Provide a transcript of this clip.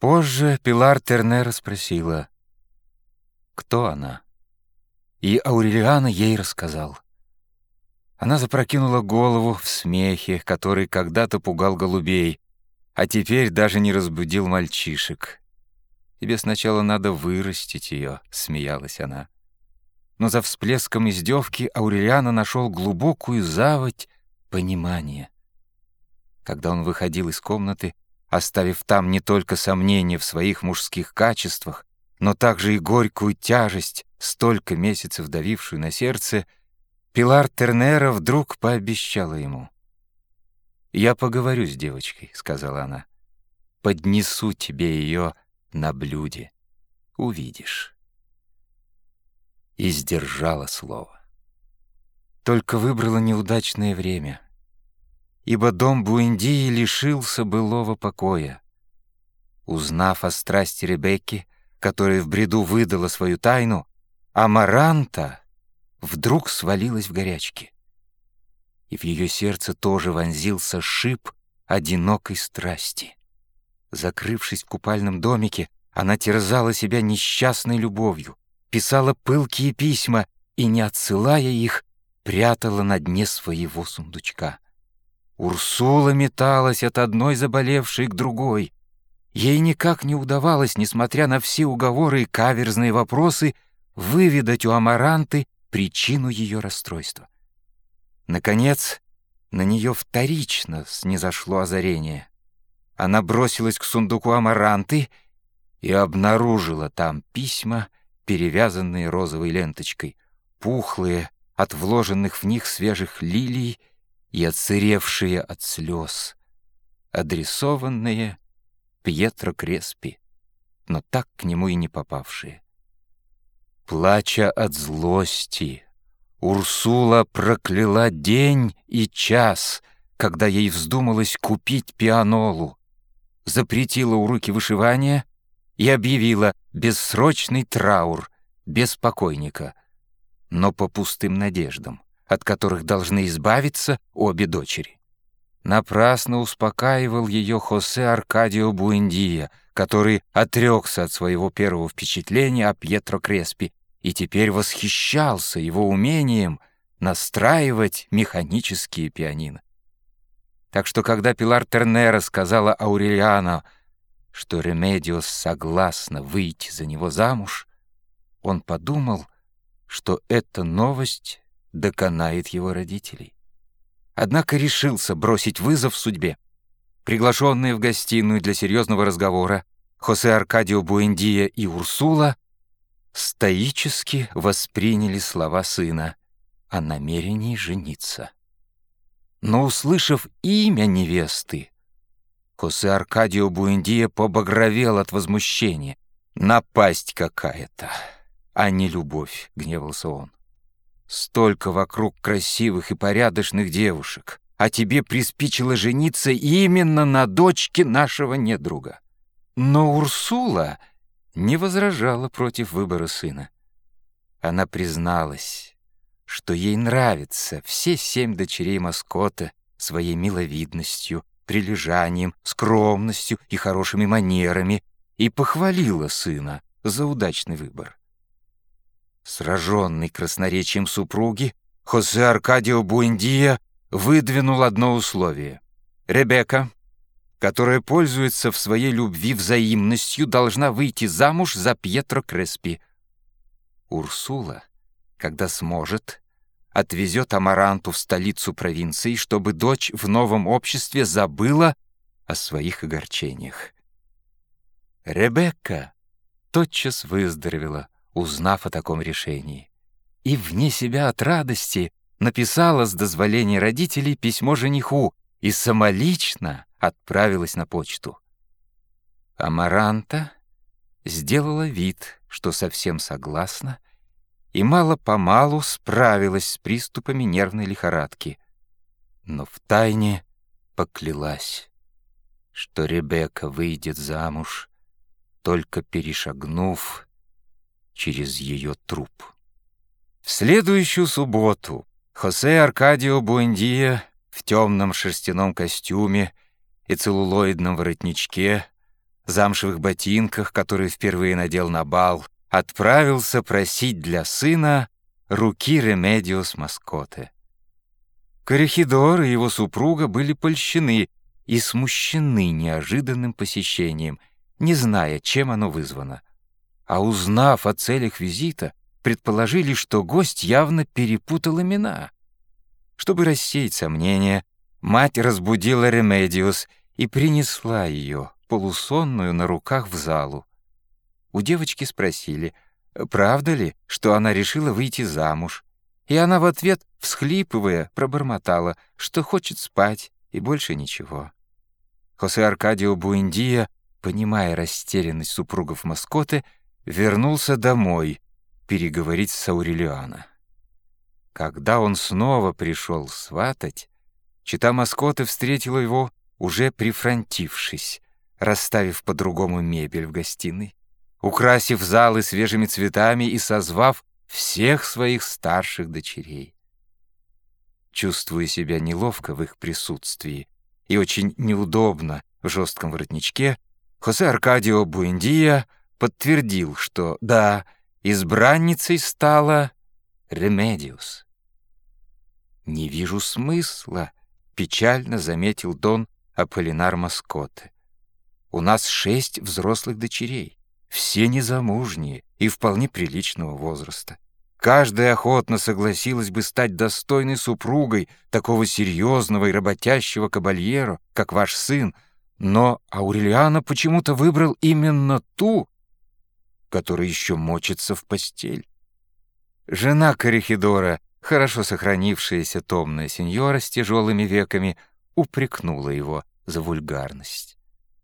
Позже Пилар Тернера спросила, кто она, и Аурелиана ей рассказал. Она запрокинула голову в смехе, который когда-то пугал голубей, а теперь даже не разбудил мальчишек. «Тебе сначала надо вырастить ее», — смеялась она. Но за всплеском издевки Аурелиана нашел глубокую заводь понимания. Когда он выходил из комнаты, оставив там не только сомнения в своих мужских качествах, но также и горькую тяжесть, столько месяцев давившую на сердце, Пилар Тернера вдруг пообещала ему. «Я поговорю с девочкой», — сказала она. «Поднесу тебе ее на блюде. Увидишь». И сдержала слово. Только выбрала неудачное время — ибо дом Буэндии лишился былого покоя. Узнав о страсти Ребекки, которая в бреду выдала свою тайну, Амаранта вдруг свалилась в горячке. И в ее сердце тоже вонзился шип одинокой страсти. Закрывшись в купальном домике, она терзала себя несчастной любовью, писала пылкие письма и, не отсылая их, прятала на дне своего сундучка. Урсула металась от одной заболевшей к другой. Ей никак не удавалось, несмотря на все уговоры и каверзные вопросы, выведать у Амаранты причину ее расстройства. Наконец, на нее вторично снизошло озарение. Она бросилась к сундуку Амаранты и обнаружила там письма, перевязанные розовой ленточкой, пухлые от вложенных в них свежих лилий и отсыревшие от слез, адресованные Пьетро Креспи, но так к нему и не попавшие. Плача от злости, Урсула прокляла день и час, когда ей вздумалось купить пианолу, запретила уроки вышивания и объявила бессрочный траур, без покойника, но по пустым надеждам от которых должны избавиться обе дочери. Напрасно успокаивал ее Хосе Аркадио Буэндия, который отрекся от своего первого впечатления о Пьетро Креспи и теперь восхищался его умением настраивать механические пианино. Так что когда Пилар Тернера сказала Аурелиано, что Ремедиос согласна выйти за него замуж, он подумал, что эта новость доконает его родителей. Однако решился бросить вызов судьбе. Приглашенные в гостиную для серьезного разговора Хосе Аркадио Буэндия и Урсула стоически восприняли слова сына о намерении жениться. Но, услышав имя невесты, Хосе Аркадио Буэндия побагровел от возмущения. «Напасть какая-то, а не любовь», — гневался он. Столько вокруг красивых и порядочных девушек, а тебе приспичило жениться именно на дочке нашего недруга. Но Урсула не возражала против выбора сына. Она призналась, что ей нравятся все семь дочерей Маскота своей миловидностью, прилежанием, скромностью и хорошими манерами, и похвалила сына за удачный выбор. Сраженный красноречием супруги, Хосе Аркадио Буэндия выдвинул одно условие. Ребекка, которая пользуется в своей любви взаимностью, должна выйти замуж за Пьетро Креспи. Урсула, когда сможет, отвезет Амаранту в столицу провинции, чтобы дочь в новом обществе забыла о своих огорчениях. Ребекка тотчас выздоровела, узнав о таком решении. И вне себя от радости написала с дозволения родителей письмо жениху и самолично отправилась на почту. Амаранта сделала вид, что совсем согласна, и мало-помалу справилась с приступами нервной лихорадки, но втайне поклялась, что Ребекка выйдет замуж, только перешагнув через ее труп. В следующую субботу Хосе Аркадио Буэндия в темном шерстяном костюме и целлулоидном воротничке замшевых ботинках, которые впервые надел на бал, отправился просить для сына руки Ремедиос Москоте. Коррехидор и его супруга были польщены и смущены неожиданным посещением, не зная, чем оно вызвано. А узнав о целях визита, предположили, что гость явно перепутал имена. Чтобы рассеять сомнения, мать разбудила Ремедиос и принесла ее, полусонную, на руках в залу. У девочки спросили, правда ли, что она решила выйти замуж, и она в ответ, всхлипывая, пробормотала, что хочет спать и больше ничего. Хосе Аркадио Буэндия, понимая растерянность супругов Москоте, вернулся домой переговорить с Аурелиана. Когда он снова пришел сватать, чита Маскоты встретила его, уже прифронтившись, расставив по-другому мебель в гостиной, украсив залы свежими цветами и созвав всех своих старших дочерей. Чувствуя себя неловко в их присутствии и очень неудобно в жестком воротничке, Хосе Аркадио Буэндия подтвердил, что да, избранницей стала Ремедиос. «Не вижу смысла», — печально заметил Дон Аполлинар Москоте. «У нас шесть взрослых дочерей, все незамужние и вполне приличного возраста. Каждая охотно согласилась бы стать достойной супругой такого серьезного и работящего кабальеро, как ваш сын, но Аурелиана почему-то выбрал именно ту, которая еще мочится в постель. Жена Корихидора, хорошо сохранившаяся томная сеньора с тяжелыми веками, упрекнула его за вульгарность.